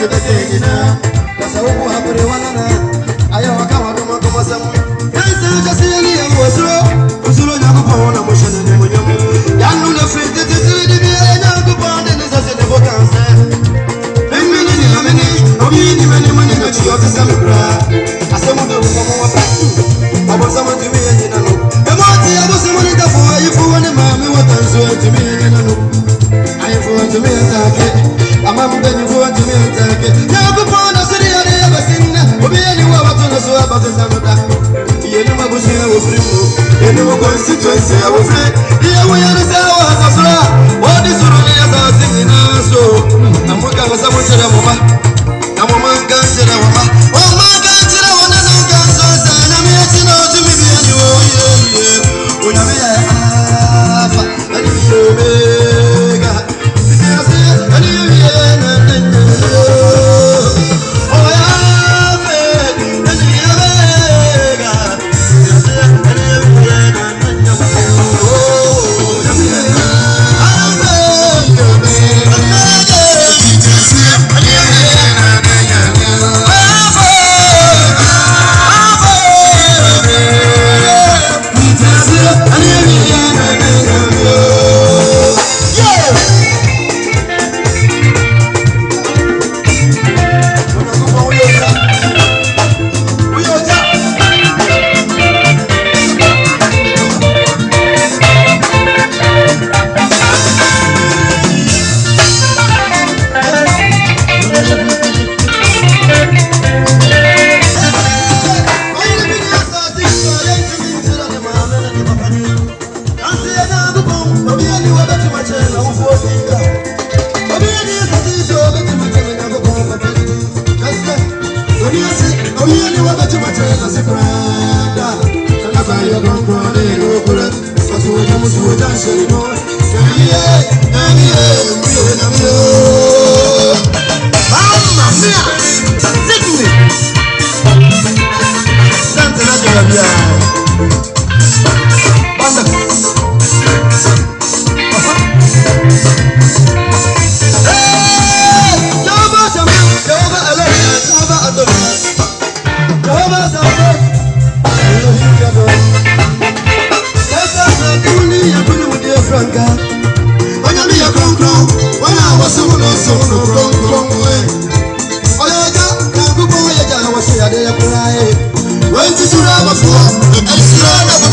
ke da dina ka sau chimachela sekrenda Takasaya kompone rokura Sasuja musuja shelimo Kamiye, kamiye, mwiye na mwiye Mamma mia! Wọ́n ti súra bọ̀ fún ẹ̀ ẹ̀ súra bọ̀.